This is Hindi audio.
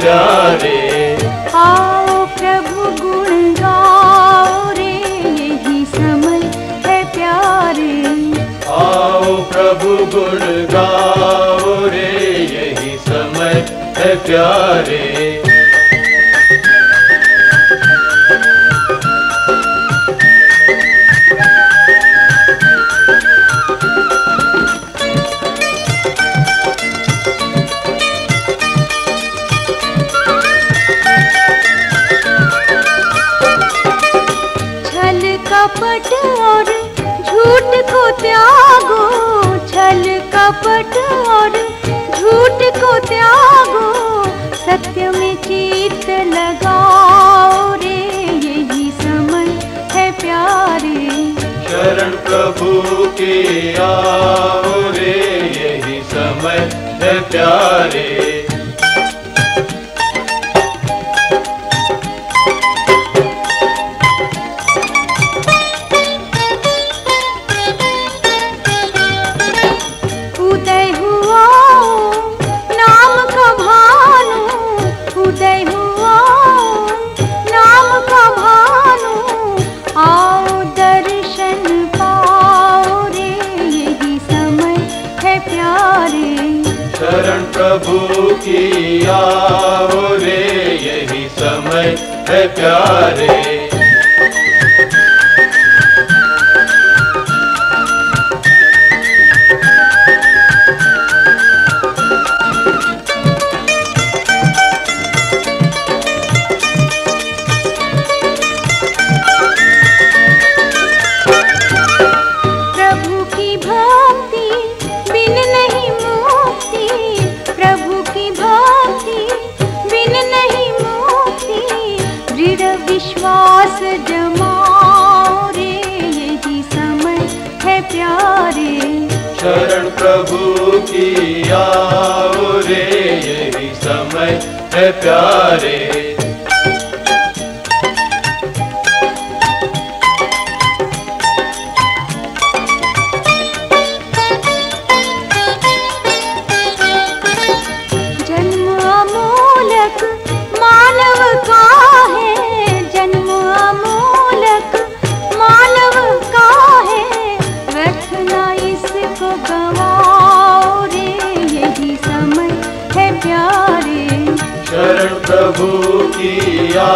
प्यारे आओ प्रभु गुण गाओ रे यही समय है प्यारे। आओ प्रभु गुण गाओ रे यही समय है प्यारे। प्रभु की आओ रे यही समय है प्यारे। शरण प्रभु की आओ रे यही समय है प्यारे। विश्वास जमाओ रे, यही समय है प्यारे। शरण प्रभु की आओ रे, यही समय है प्यारे। की